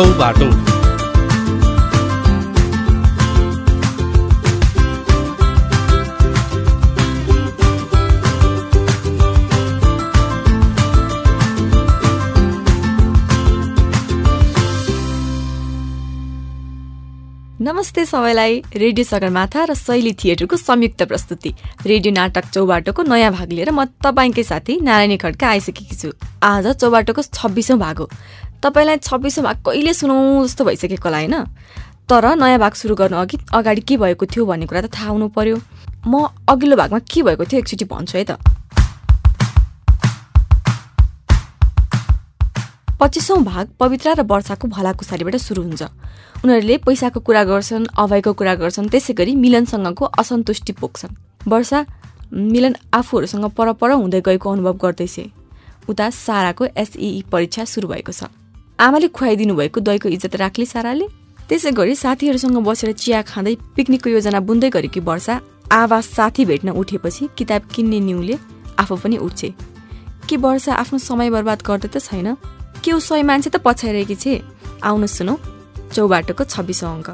चौबाटो नमस्ते सबैलाई रेडियो सगरमाथा र शैली थिएटरको संयुक्त प्रस्तुति। रेडियो नाटक चौबाटोको नयाँ भाग लिएर म तपाईँकै साथी नारायणी खड्का आइसकेकी छु। आज चौबाटोको छब्बिसौँ भाग हो। तपाईँलाई छब्बिसौँ भाग कहिले सुनौँ जस्तो भइसकेको होला होइन? तर नयाँ भाग सुरु गर्नु अघि अगाडि के भएको थियो भन्ने कुरा त थाहा हुनु पर्यो। म अघिल्लो भागमा के भएको थियो एकचोटि भन्छु है त। पच्चिसौँ भाग पवित्र र वर्षाको भलाकुसारीबाट सुरु हुन्छ। उनीहरूले पैसाको कुरा गर्छन् अभयको कुरा गर्छन् त्यसै गरी मिलनसँगको असन्तुष्टि पोख्छन् वर्षा मिलन आफूहरूसँग परपर हुँदै गएको अनुभव गर्दैछ उता साराको एसई परीक्षा सुरु भएको छ। आमाले खुवाइदिनु भएको दहीको इज्जत राख्ली साराले? त्यसै गरी साथीहरूसँग बसेर चिया खाँदै पिकनिकको योजना बुन्दै गरेकी वर्षा आवास साथी भेट्न उठेपछि किताब किन्ने न्युले आफू पनि उठ्छे। के वर्षा आफ्नो समय बर्बाद गर्दै त छैन? के ऊ सय मान्छे त पछ्याइरहेकी छे? आउनु सुनौ चौबाटोको छब्बिसौँ अङ्क।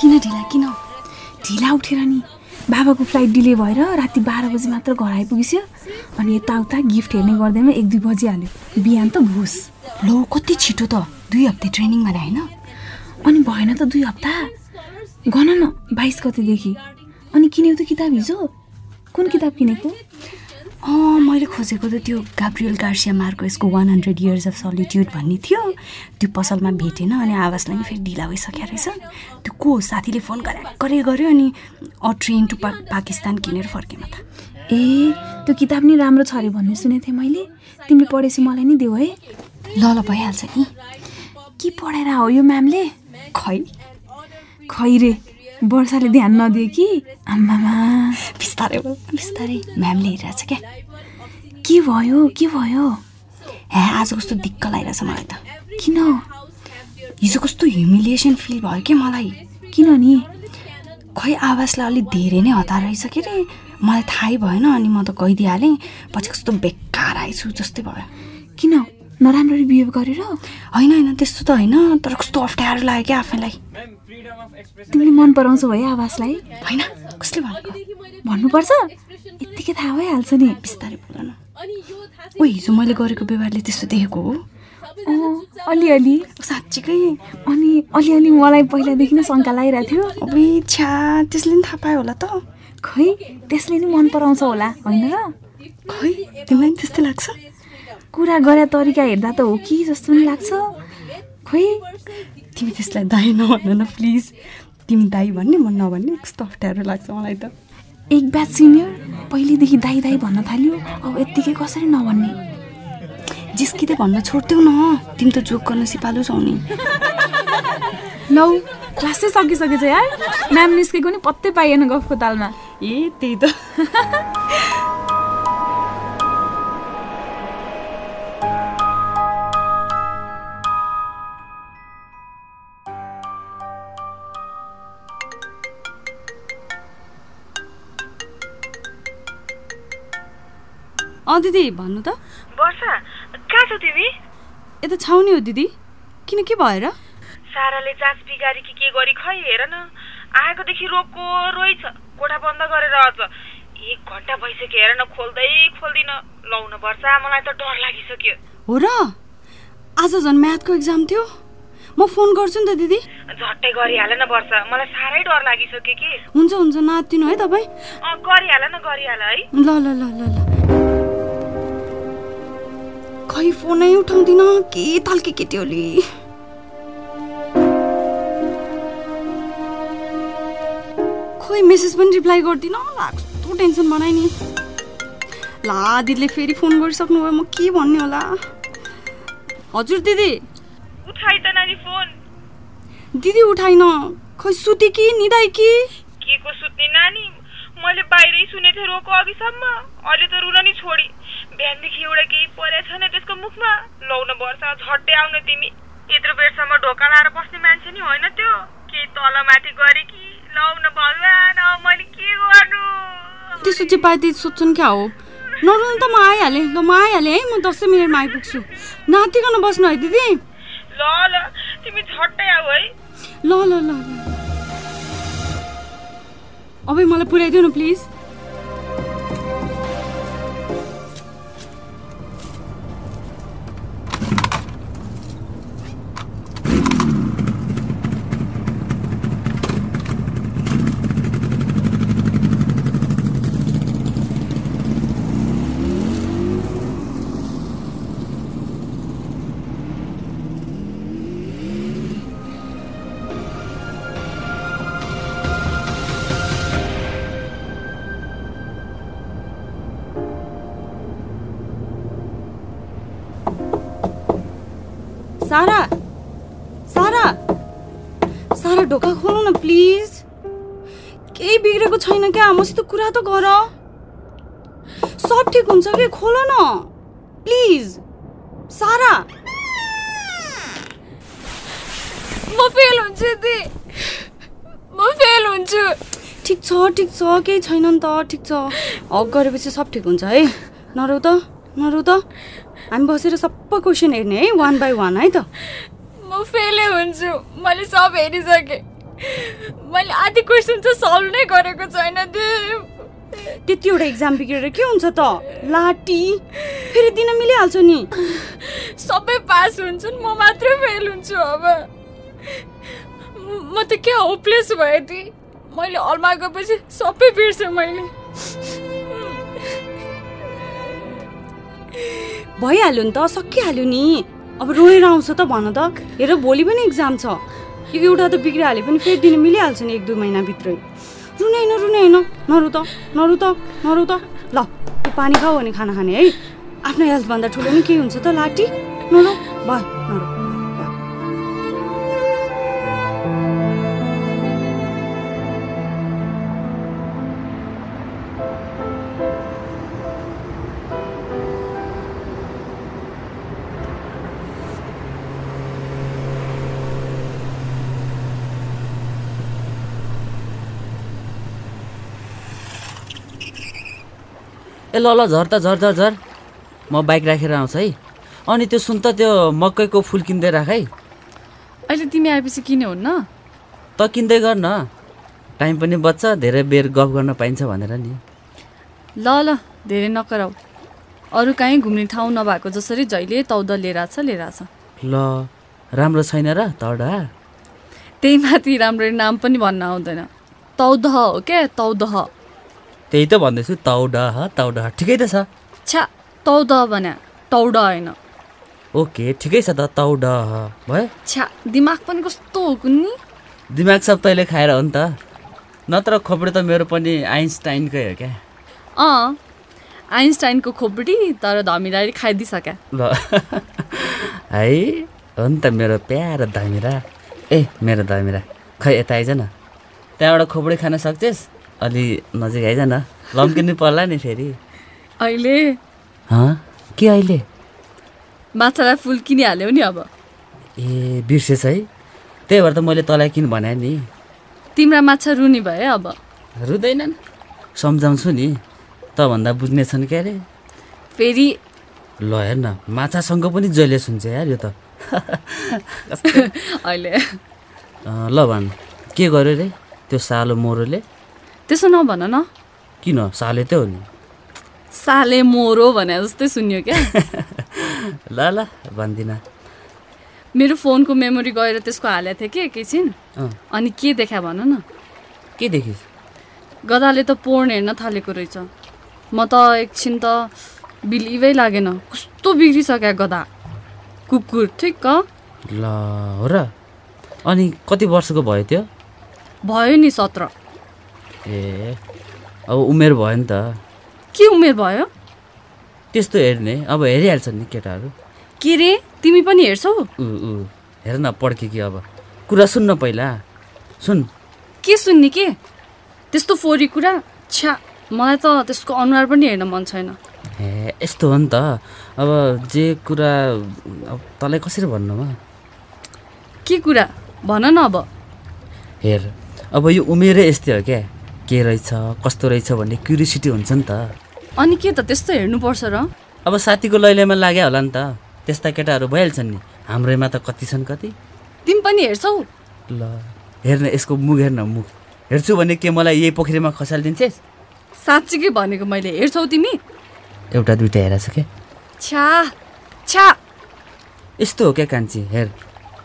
किन ढिला? किन? ढिला उठेर नि। बाबाको फ्लाइट डिले भएर राति बाह्र बजी मात्र घर आइपुगिसक्यो। अनि यताउता गिफ्ट हेर्ने गर्दैमा एक दुई बजिहाल्यो। बिहान त भुस लो कति छिटो त। दुई हप्ते ट्रेनिङ भने होइन? अनि भएन त दुई हप्ता? गन न बाइस गतेदेखि। अनि किन्यौ त किताब हिजो? कुन किताब किनेको? अँ मैले खोजेको त त्यो Gabriel Garcia मार्कोसको one hundred years of solitude भन्ने थियो। त्यो पसलमा भेटेन अनि आवाजलाई नि फेरि ढिला भइसकेको रहेछ। त्यो को साथीले फोन गरे गरे गऱ्यो अनि अ ट्रेन टु पा पाकिस्तान किनेर फर्केँ म त। ए त्यो किताब नि राम्रो छ अरे भन्ने सुनेको थिएँ मैले। तिमीले पढेपछि मलाई नि देऊ है। ल ल भइहाल्छ नि। के पढाएर हो यो म्यामले? खै खै रे। वर्षाले ध्यान नदिए कि आम्मामा। बिस्तारै बिस्तारै। म्यामले हेरिरहेछ क्या। के भयो के भयो? हे आज कस्तो दिक्क लागिरहेछ मलाई त। किन? हिजो कस्तो ह्युमिलिएसन फिल भयो क्या मलाई। किन नि? खै आवाजलाई अलिक धेरै नै हतार रहेछ के रे? मलाई थाहै भएन अनि म त गइदिइहालेँ। पछि कस्तो बेकार आएछु जस्तै भयो। किन? नराम्ररी बिहेभ गरेर? होइन होइन त्यस्तो त होइन तर कस्तो अप्ठ्यारो लाग्यो क्या आफैलाई। तिमीले मन पराउँछौ है आवाजलाई? होइन? कसले भनेको भन्नुपर्छ? यत्तिकै थाहा भइहाल्छ नि। बिस्तारै बोल न। ओ हिजो मैले गरेको व्यवहारले त्यस्तो देखेको हो। अलिअलि साँच्चीकै। अनि अलिअलि मलाई पहिलादेखि नै शङ्का लागिरहेको थियो। अबे छ्या त्यसले नि थाहा पायो होला त। खै त्यसले नि मन पराउँछ होला? होइन? र खै तिमीलाई नि त्यस्तै लाग्छ? कुरा गरे तरिका हेर्दा त हो कि जस्तो पनि लाग्छ। खै तिमी त्यसलाई दाई नभन न प्लिज तिमी दाई भन्ने म नभन्ने कस्तो अप्ठ्यारो लाग्छ मलाई त। एक ब्याच सिनियर पहिलेदेखि दाई दाई भन्न थाल्यो अब यत्तिकै कसरी नभन्ने? जिस्किँदै भन्न छोड्थ्यौ न तिमी त जोक गर्न सिपालु छौ नि। लौ क्लास सकिसकेछ यार। म्याम निस्केको नि पत्तै पाइएन गफको तालमा। ए त्यही त। अँ दिदी भन्नु त। वर्षा कहाँ छौ तिमी? यता छाउने हो दिदी। किन के भएर? साराले जाँच बिगारी कि के गरी खै हेर न। आएकोदेखि रोको रोइ छ कोठा बन्द गरेर अझ। एक घन्टा भइसक्यो हेर न खोल्दै खोल्दिन। लौ न वर्षा मलाई त डर लागिसक्यो। हो र? आज झन् म्याथको इक्जाम थियो। म फोन गर्छु नि त दिदी। झट्टै गरिहाल न वर्षा। मलाई साह्रै डर लागिसक्यो कि। हुन्छ हुन्छ नातिनु है तपाईँ। गरिहाल न गरिहाल है। ल ल ल ल ल। खै फोनै उठाउँदिन? के ताल्के केटी होली खोइ मेसेज पनि रिप्लाई गर्दिन? लाग्दो टेन्सन बनाइ नि। ला दिदीले फेरि फोन गरिसक्नु भयो म के भन्ने होला? हजुर दिदी। उठाइ त नानी फोन। दिदी उठाइन। खै सुते कि निदाइ कि? के को सुत्ने नानी? मैले बाहिरै सुनेको थिएँ रोको अघिसम्म अहिले त रुन नि छोडी। बिहानदेखि एउटा केही परेको छैन त्यसको मुखमा। लौन वर्ष झट्टै आउन तिमी। यत्रो बेरसम्म ढोका लाएर बस्ने मान्छे नि होइन त्यो। केही तल माथि गरे कि? लौन भगवान् मैले के गर्नु? त्यसो चाहिँ पार्टी सोध्छन् क्या हो? नरुनु त म आइहालेँ। ल म आइहालेँ है म दसैँ मिनटमा आइपुग्छु। नातिकन बस्नु है दिदी। ल ल तिमी झट्टै आऊ है। ल ल ल ल। अब मलाई पुऱ्याइदिउ न प्लिज क्या मसित कुरा त गर। सब ठिक हुन्छ कि? खोल न। प्लिज। सारा। म फेल हुन्छु दि म फेल हुन्छु। ठिक छ ठिक छ। केही छैन नि त। ठिक छ। हक गरेपछि सब ठिक हुन्छ है। नरौ त नरौ त। हामी बसेर सबै क्वेसन हेर्ने है वान बाई वान है त। म फेलै हुन्छु। मैले सब हेरिसकेँ। मैले आधी क्वेसन चाहिँ सल्भ नै गरेको छैन दि। त्यतिवटा इक्जाम बिग्रेर के हुन्छ त? लाटी। फेरि दिन मिलिहाल्छ नि। सबै पास हुन्छन् म मात्रै फेल हुन्छु अब। म- म त क्या होपलेस भएँ दि मैले हलमा गएपछि सबै बिर्सेँ मैले। भइहाल्यो नि त सकिहाल्यो नि। अब रोएर आउँछ त भन त। हेर भोलि पनि इक्जाम छ। यो एउटा त बिग्रिहाल्यो पनि फेरि दिन मिलिहाल्छ नि एक दुई महिनाभित्रै। रुने होइन रुने होइन नरु त नरु त। त ल त्यो पानी खाऊ भने खाना खाने है। आफ्नो हेल्थभन्दा ठुलो नि के हुन्छ त लाटी नरु भयो नरु। ए ल ल झर त झर झर झर। म बाइक राखेर आउँछु है। अनि त्यो सुन त त्यो मकैको फुल किन्दै राख है। अहिले तिमी आएपछि किने हुन्न? त किन्दै गर न टाइम पनि बच्छ धेरै बेर गफ गर्न पाइन्छ भनेर नि। ल ल धेरै नकराउ। अरू कहीँ घुम्ने ठाउँ नभएको जसरी जहिले तौद लिएर आछ लिएर आछ ल राम्रो छैन र तडा त्यही माथि राम्ररी नाम पनि भन्न आउँदैन। तौदह हो क्या तौदह। त्यही त भन्दैछु तौडा तौडा ठिकै त छ। छ्या भने तौड होइन। ओके ठिकै छ त तौडा भयो। छ्या दिमाग पनि कस्तो हो कुन्नी? दिमाग सब तैँले खाएर हो नि त। नत्र खोपडी त मेरो पनि आइन्स्टाइनकै हो क्या। अँ आइन्स्टाइनको खोपडी तर धमिराले खाइदिइसक्या ल है हो नि त मेरो प्यारो धमिरा। ए मेरो धमिरा खै यता आइज न। त्यहाँबाट खोपडी खान सक्छस्? अलि नजिक आइज न लम्किनु पर्ला नि फेरि। अहिले? हँ? के अहिले? माछालाई फुल किनिहाल्यौ नि अब। ए बिर्सेछ है। त्यही भएर त मैले तँलाई किन भने नि। तिम्रा माछा रुनी भए अब। रुँदैनन्। सम्झाउँछु नि। तँभन्दा बुझ्ने छन् क्या अरे। फेरि? ल हेर न। माछासँग पनि जहिले सुन्छ यार यो त। अहिले। ल भन्। के गर्यो रे? त्यो सालो मोरोले? त्यसो नभन न। किन? साले त हो नि। साले मोरो भने जस्तै सुन्यो क्या। ल ल भन्दिनँ। मेरो फोनको मेमोरी गएर त्यसको हालेको थिएँ कि एकैछिन। अनि के देखा भन न। के देखिस्? गदाले त पोर्न हेर्न थालेको रहेछ। म त एकछिन त बिलिभै लागेन। कस्तो बिग्रिसक्यो गदा। कुकुर ठिक ल हो र। अनि कति वर्षको भयो त्यो? भयो नि सत्र। ए अब उमेर भयो नि त। के उमेर भयो? त्यस्तो हेर्ने अब हेरिहाल्छन् नि केटाहरू। के रे? तिमी पनि हेर्छौ? ऊ ऊ हेर न पड्के कि अब। कुरा सुन्न पहिला। सुन। के सुन्ने के? त्यस्तो फोरी कुरा? छ्या मलाई त त्यसको अनुहार पनि हेर्न मन छैन। ए यस्तो हो नि त। अब जे कुरा अब तँलाई कसरी भन्नुमा के कुरा? भन न अब। हेर अब यो उमेरै यस्तै हो क्या? के रहेछ कस्तो रहेछ भन्ने क्युरियोसिटी हुन्छ नि त। अनि के त त्यस्तो हेर्नुपर्छ र। अब साथीको लैलैमा लाग्यो होला नि त। त्यस्ता केटाहरू भइहाल्छन् नि। हाम्रैमा त कति छन् कति? तिमी पनि हेर्छौ। ल हेर्न यसको मुख हेर्न मुख हेर्छु भने के मलाई यही पोखरीमा खसालिदिन्छेस् साँच्चीकै भनेको मैले? हेर्छौ तिमी? एउटा दुइटा हेरेछ क्या छ्या छ्या। यस्तो हो क्या कान्छी हेर।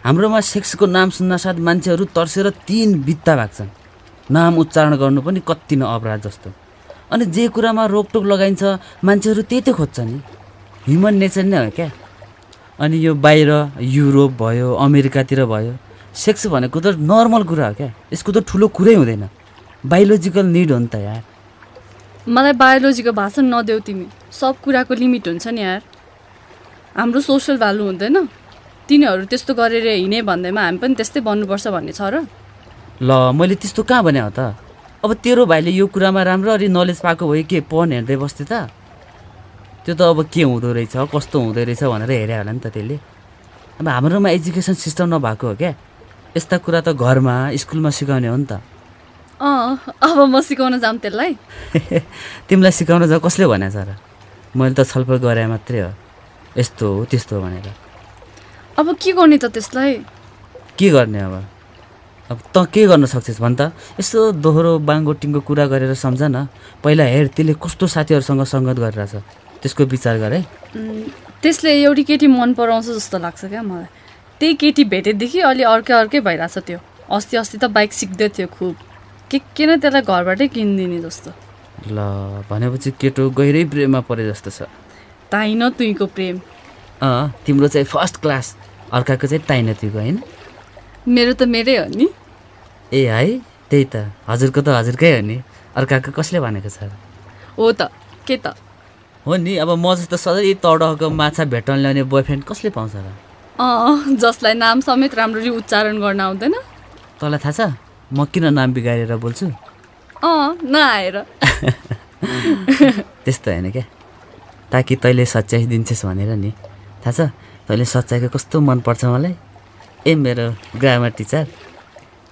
हाम्रोमा सेक्सको नाम सुन्नासाथ मान्छेहरू तर्सेर तिन बित्ता भाग्छन्। नाम उच्चारण गर्नु पनि कति न अपराध जस्तो। अनि जे कुरामा रोकटोक लगाइन्छ मान्छेहरू त्यही त खोज्छ नि। ह्युमन नेचर नै हो क्या। अनि यो बाहिर युरोप भयो अमेरिकातिर भयो सेक्स भनेको त नर्मल कुरा हो क्या। यसको त ठुलो कुरै हुँदैन। बायोलोजिकल निड हो नि त यार। मलाई बायोलोजीको भाषण नदेऊ तिमी। सब कुराको लिमिट हुन्छ नि यार। हाम्रो सोसियल भ्यालु हुँदैन। तिनीहरू त्यस्तो गरेर हिँडे भन्दैमा हामी पनि त्यस्तै बन्नुपर्छ भन्ने छ र। ल मैले त्यस्तो कहाँ भने हो त? अब तेरो भाइले यो कुरामा राम्ररी नलेज पाएको भए के पढ्न हेर्दै बस्थ्यो त? त्यो त अब के हुँदो रहेछ कस्तो हुँदो रहेछ भनेर हेऱ्यो होला नि त त्यसले। अब हाम्रोमा एजुकेसन सिस्टम नभएको हो क्या? यस्ता कुरा त घरमा स्कुलमा सिकाउने हो नि त। अँ अब म सिकाउन जाऊँ त्यसलाई? तिमीलाई सिकाउन जा कसले भनेको छ र मैले त छलफल गरे मात्रै हो। यस्तो हो त्यस्तो हो भनेर। अब के गर्ने त त्यसलाई? के गर्ने अब? अब त के गर्न सक्छस् भन् त? यसो दोहोरो बाङ्गोटिङको कुरा गरेर सम्झ न। पहिला हेर त्यसले कस्तो साथीहरूसँग सङ्गत गरिरहेछ। त्यसको विचार गर। है त्यसले एउटी केटी मन पराउँछ जस्तो लाग्छ क्या मलाई। त्यही केटी भेटेदेखि अलि अर्कै अर्कै भइरहेछ त्यो। अस्ति अस्ति त बाइक सिक्दै थियो खुब। के के नै त्यसलाई घरबाटै किनिदिने जस्तो? ल भनेपछि केटो गहिरै प्रेममा परे जस्तो छ। ताइन तुइको प्रेम। अँ तिम्रो चाहिँ फर्स्ट क्लास। अर्काको चाहिँ ताइन तुइको होइन? मेरो त मेरै हो नि। ए है त्यही त। हजुरको त हजुरकै हो नि। अर्काको कसले भनेको छ? हो त के त? हो नि अब म जस्तो सधैँ तडको माछा भेट्न ल्याउने बोयफ्रेन्ड कसले पाउँछ र? अँ जसलाई नाम समेत राम्ररी उच्चारण गर्न आउँदैन। तँलाई थाहा छ? म किन नाम बिगारेर बोल्छु? अँ नआएर। त्यस्तो होइन क्या। ताकि तैँले सच्याइ दिन्छस् भनेर नि। थाहा छ? तैँले सच्याएको कस्तो मनपर्छ मलाई? ए मेरो ग्रामर टिचर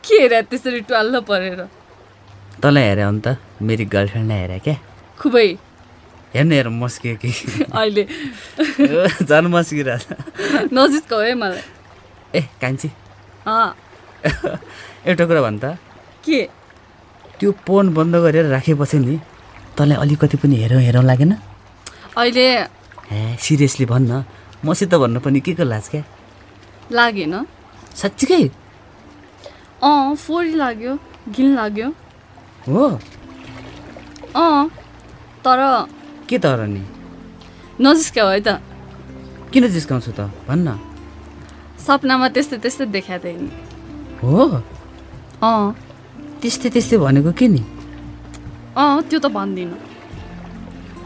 के हेरे त्यसरी ट्वाल्ल परेर? तँलाई हेऱ्यो भने त मेरी गर्लफ्रेन्डलाई हेऱ्यो क्या। खुबै। हेर्नु हेर मस्कियो कि। अहिले। झन् मस्किरहेछ। नजिकको है मलाई। ए कान्छी। अँ। एउटा कुरा भन् त। के? त्यो फोन बन्द गरेर राखेपछि नि तँलाई अलिकति पनि हेरौँ हेरौँ लागेन? अहिले। ए सिरियसली भन् न। मसित भन्नु पनि के को लाज क्या? लागेन। साँच्चीकै अँ फोरी लाग्यो घिन लाग्यो हो अँ तर के तर नि नजिस्क्याउ है त किन जिस्काउँछु त भन्न सपनामा त्यस्तै त्यस्तै देखा थिएँ नि हो अँ त्यस्तै त्यस्तै भनेको के नि अँ त्यो त भन्दिनँ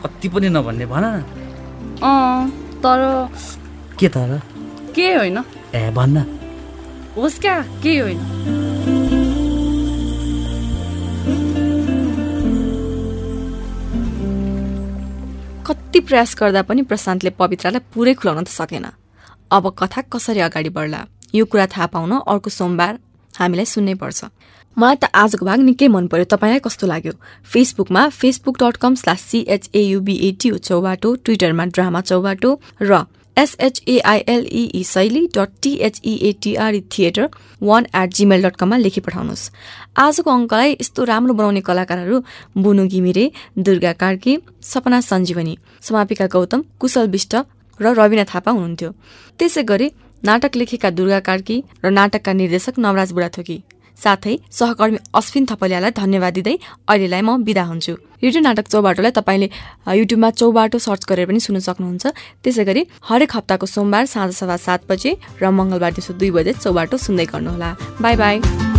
कति पनि नभन्ने भन न अँ तर के तर के होइन ए भन्न होस् क्या केही होइन? कति प्रयास गर्दा पनि प्रशान्तले पवित्रालाई पुरै खुलाउन त सकेन। अब कथा कसरी अगाडि बढ्ला? यो कुरा थाहा पाउन अर्को सोमबार हामीलाई सुन्नै पर्छ। मलाई त आजको भाग निकै मन पर्यो। तपाईँलाई कस्तो लाग्यो? फेसबुकमा Facebook dot com slash CHAUBATO Chaubato ट्विटरमा ड्रामा चौबाटो र एसएचएआइएलई शैली dot THEATRE theatre one eight Gmail dot कममा लेखी पठाउनुहोस्। आजको अङ्कलाई यस्तो राम्रो बनाउने कलाकारहरू बुनु घिमिरे दुर्गा कार्की सपना सञ्जीवनी समापिका गौतम कुशल विष्ट र रविना थापा हुनुहुन्थ्यो। त्यसै गरी नाटक लेखेका दुर्गा कार्की र नाटकका निर्देशक नवराज बुढाथोकी साथै सहकर्मी अश्विन थपलियालाई धन्यवाद दिँदै अहिलेलाई म बिदा हुन्छु। रेडियो नाटक चौबाटोलाई तपाईँले युट्युबमा चौबाटो सर्च गरेर पनि सुन्न सक्नुहुन्छ। त्यसै गरी हरेक हप्ताको सोमबार साँझ सभा सात बजे र मङ्गलबार दिउँसो दुई बजे चौबाटो सुन्दै गर्नुहोला। Bye bye.